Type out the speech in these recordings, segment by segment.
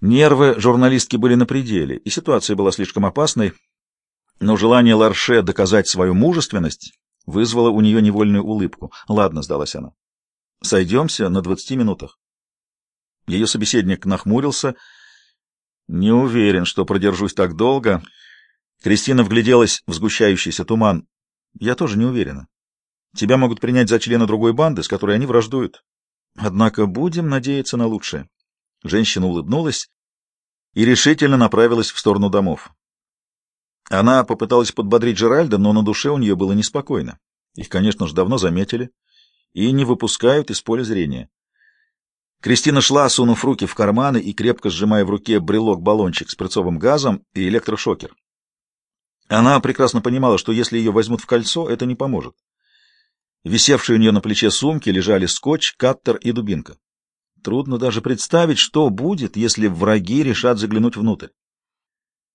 Нервы журналистки были на пределе, и ситуация была слишком опасной, но желание Ларше доказать свою мужественность вызвало у нее невольную улыбку. «Ладно», — сдалась она, — «сойдемся на двадцати минутах». Ее собеседник нахмурился. «Не уверен, что продержусь так долго». Кристина вгляделась в сгущающийся туман. «Я тоже не уверена. Тебя могут принять за члена другой банды, с которой они враждуют. Однако будем надеяться на лучшее». Женщина улыбнулась и решительно направилась в сторону домов. Она попыталась подбодрить Джеральда, но на душе у нее было неспокойно. Их, конечно же, давно заметили и не выпускают из поля зрения. Кристина шла, сунув руки в карманы и крепко сжимая в руке брелок-баллончик с перцовым газом и электрошокер. Она прекрасно понимала, что если ее возьмут в кольцо, это не поможет. Висевшие у нее на плече сумки лежали скотч, каттер и дубинка. Трудно даже представить, что будет, если враги решат заглянуть внутрь.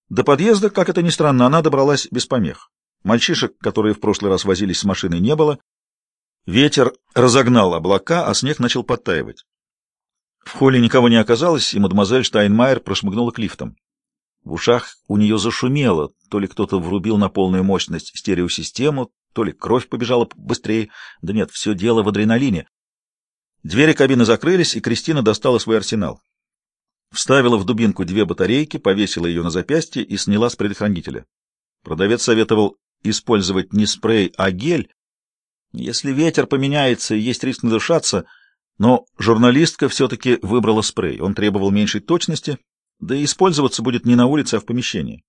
До подъезда, как это ни странно, она добралась без помех. Мальчишек, которые в прошлый раз возились с машиной, не было. Ветер разогнал облака, а снег начал подтаивать. В холле никого не оказалось, и мадемуазель Штайнмайер прошмыгнула к лифтам. В ушах у нее зашумело, то ли кто-то врубил на полную мощность стереосистему, то ли кровь побежала быстрее. Да нет, все дело в адреналине. Двери кабины закрылись, и Кристина достала свой арсенал. Вставила в дубинку две батарейки, повесила ее на запястье и сняла с предохранителя. Продавец советовал использовать не спрей, а гель. Если ветер поменяется есть риск надышаться, но журналистка все-таки выбрала спрей. Он требовал меньшей точности, да и использоваться будет не на улице, а в помещении.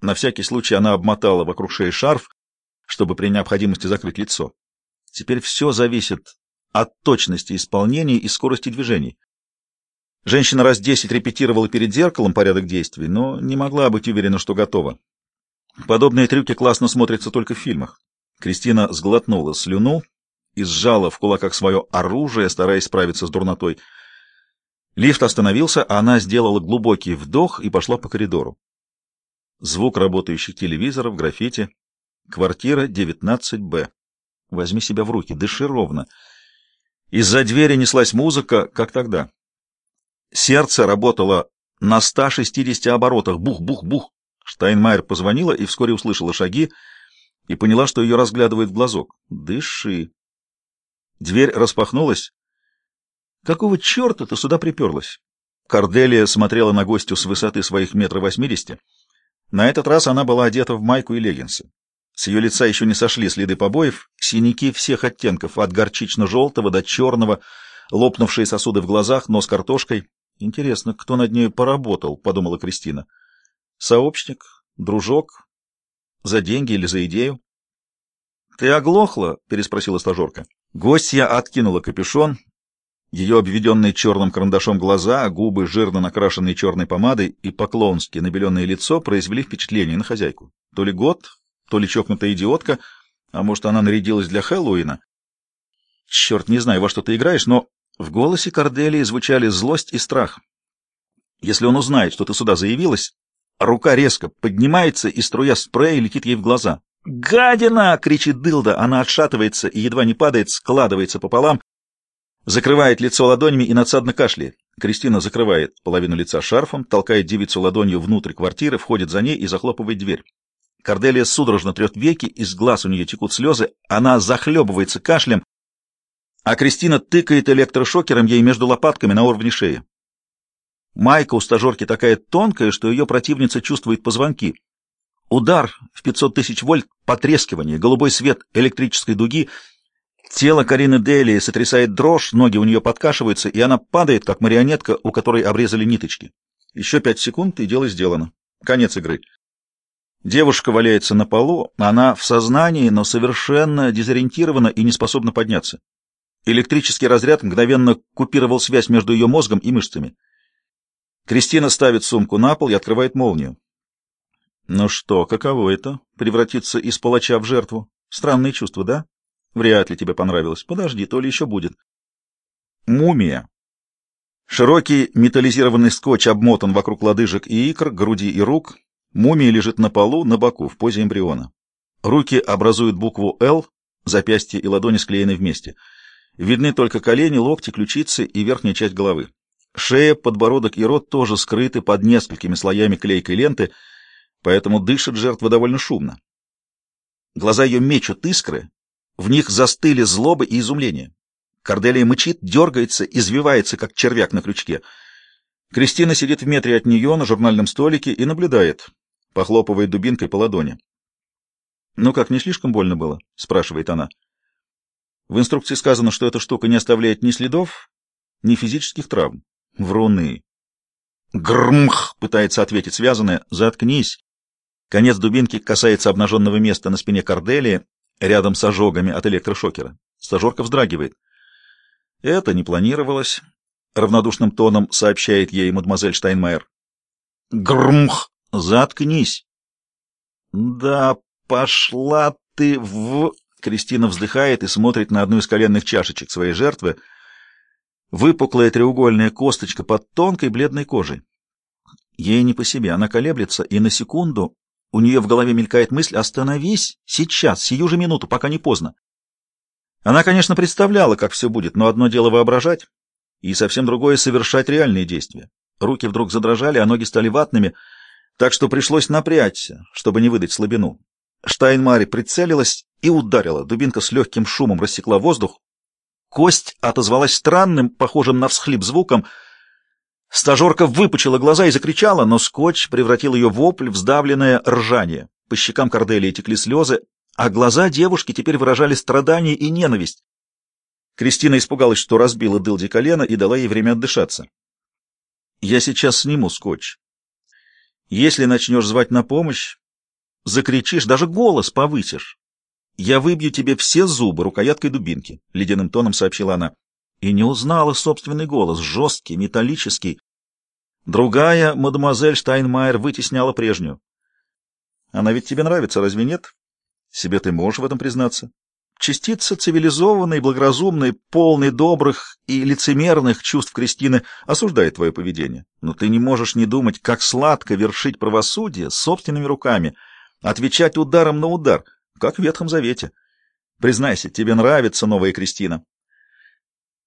На всякий случай она обмотала вокруг шеи шарф, чтобы при необходимости закрыть лицо. Теперь все зависит от точности исполнения и скорости движений. Женщина раз десять репетировала перед зеркалом порядок действий, но не могла быть уверена, что готова. Подобные трюки классно смотрятся только в фильмах. Кристина сглотнула слюну и сжала в кулаках свое оружие, стараясь справиться с дурнотой. Лифт остановился, а она сделала глубокий вдох и пошла по коридору. Звук работающих телевизоров, граффити. Квартира 19-Б. Возьми себя в руки, дыши ровно. Из-за двери неслась музыка, как тогда. Сердце работало на 160 оборотах. Бух-бух-бух. Штайнмайер позвонила и вскоре услышала шаги и поняла, что ее разглядывает в глазок. «Дыши». Дверь распахнулась. «Какого черта ты сюда приперлась?» Корделия смотрела на гостю с высоты своих метров восьмидесяти. На этот раз она была одета в майку и леггинсы. С ее лица еще не сошли следы побоев, синяки всех оттенков, от горчично-желтого до черного, лопнувшие сосуды в глазах, нос картошкой. Интересно, кто над ней поработал, — подумала Кристина. Сообщник? Дружок? За деньги или за идею? — Ты оглохла? — переспросила стажерка. Гостья откинула капюшон. Ее обведенные черным карандашом глаза, губы, жирно накрашенные черной помадой и поклонски набеленное лицо произвели впечатление на хозяйку. То ли год, то ли чокнутая идиотка, а может, она нарядилась для Хэллоуина. Черт, не знаю, во что ты играешь, но в голосе Корделии звучали злость и страх. Если он узнает, что ты сюда заявилась, рука резко поднимается, и струя спрея летит ей в глаза. «Гадина!» — кричит Дылда. Она отшатывается и едва не падает, складывается пополам, закрывает лицо ладонями и надсадно кашляет. Кристина закрывает половину лица шарфом, толкает девицу ладонью внутрь квартиры, входит за ней и захлопывает дверь. Корделия судорожно трет веки, из глаз у нее текут слезы, она захлебывается кашлем, а Кристина тыкает электрошокером ей между лопатками на уровне шеи. Майка у стажерки такая тонкая, что ее противница чувствует позвонки. Удар в 500 тысяч вольт, потрескивание, голубой свет электрической дуги. Тело Карины Дели сотрясает дрожь, ноги у нее подкашиваются, и она падает, как марионетка, у которой обрезали ниточки. Еще пять секунд, и дело сделано. Конец игры. Девушка валяется на полу, она в сознании, но совершенно дезориентирована и не способна подняться. Электрический разряд мгновенно купировал связь между ее мозгом и мышцами. Кристина ставит сумку на пол и открывает молнию. Ну что, каково это — превратиться из палача в жертву? Странные чувства, да? Вряд ли тебе понравилось. Подожди, то ли еще будет. Мумия. Широкий металлизированный скотч обмотан вокруг лодыжек и икр, груди и рук, Мумия лежит на полу, на боку, в позе эмбриона. Руки образуют букву «Л», запястья и ладони склеены вместе. Видны только колени, локти, ключицы и верхняя часть головы. Шея, подбородок и рот тоже скрыты под несколькими слоями клейкой ленты, поэтому дышит жертва довольно шумно. Глаза ее мечут искры, в них застыли злоба и изумление. Корделия мычит, дергается, извивается, как червяк на крючке. Кристина сидит в метре от нее на журнальном столике и наблюдает, похлопывая дубинкой по ладони. «Ну как, не слишком больно было?» — спрашивает она. В инструкции сказано, что эта штука не оставляет ни следов, ни физических травм. Вруны. Грмх, пытается ответить связанное. Заткнись. Конец дубинки касается обнаженного места на спине Корделии, рядом с ожогами от электрошокера. Стажерка вздрагивает. Это не планировалось. Равнодушным тоном сообщает ей мадемуазель Штайнмайер. Грмх, заткнись. Да пошла ты в... Кристина вздыхает и смотрит на одну из коленных чашечек своей жертвы. Выпуклая треугольная косточка под тонкой бледной кожей. Ей не по себе, она колеблется, и на секунду у нее в голове мелькает мысль «Остановись! Сейчас, сию же минуту, пока не поздно!» Она, конечно, представляла, как все будет, но одно дело воображать, и совсем другое — совершать реальные действия. Руки вдруг задрожали, а ноги стали ватными, так что пришлось напрячься, чтобы не выдать слабину. Штайнмари прицелилась и ударила. Дубинка с легким шумом рассекла воздух. Кость отозвалась странным, похожим на всхлип звуком. Стажерка выпучила глаза и закричала, но скотч превратил ее в вопль в сдавленное ржание. По щекам Корделии текли слезы, а глаза девушки теперь выражали страдание и ненависть. Кристина испугалась, что разбила Дылди колено и дала ей время отдышаться. «Я сейчас сниму скотч. Если начнешь звать на помощь, закричишь, даже голос повысишь. Я выбью тебе все зубы рукояткой дубинки, — ледяным тоном сообщила она. И не узнала собственный голос, жесткий, металлический. Другая, мадемуазель Штайнмайер, вытесняла прежнюю. Она ведь тебе нравится, разве нет? Себе ты можешь в этом признаться. Частица цивилизованной, благоразумной, полной добрых и лицемерных чувств Кристины осуждает твое поведение. Но ты не можешь не думать, как сладко вершить правосудие собственными руками — Отвечать ударом на удар, как в Ветхом Завете. Признайся, тебе нравится новая Кристина.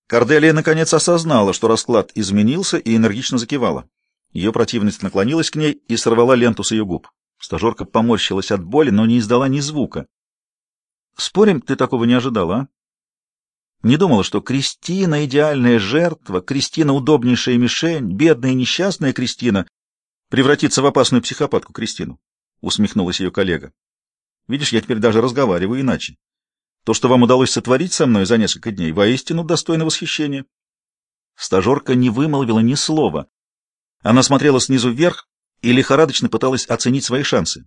Корделия наконец осознала, что расклад изменился, и энергично закивала. Ее противность наклонилась к ней и сорвала ленту с ее губ. Стажерка поморщилась от боли, но не издала ни звука. — Спорим, ты такого не ожидала, а? Не думала, что Кристина — идеальная жертва, Кристина — удобнейшая мишень, бедная несчастная Кристина превратится в опасную психопатку Кристину усмехнулась ее коллега. Видишь, я теперь даже разговариваю иначе. То, что вам удалось сотворить со мной за несколько дней, воистину достойно восхищения. Стажерка не вымолвила ни слова. Она смотрела снизу вверх и лихорадочно пыталась оценить свои шансы.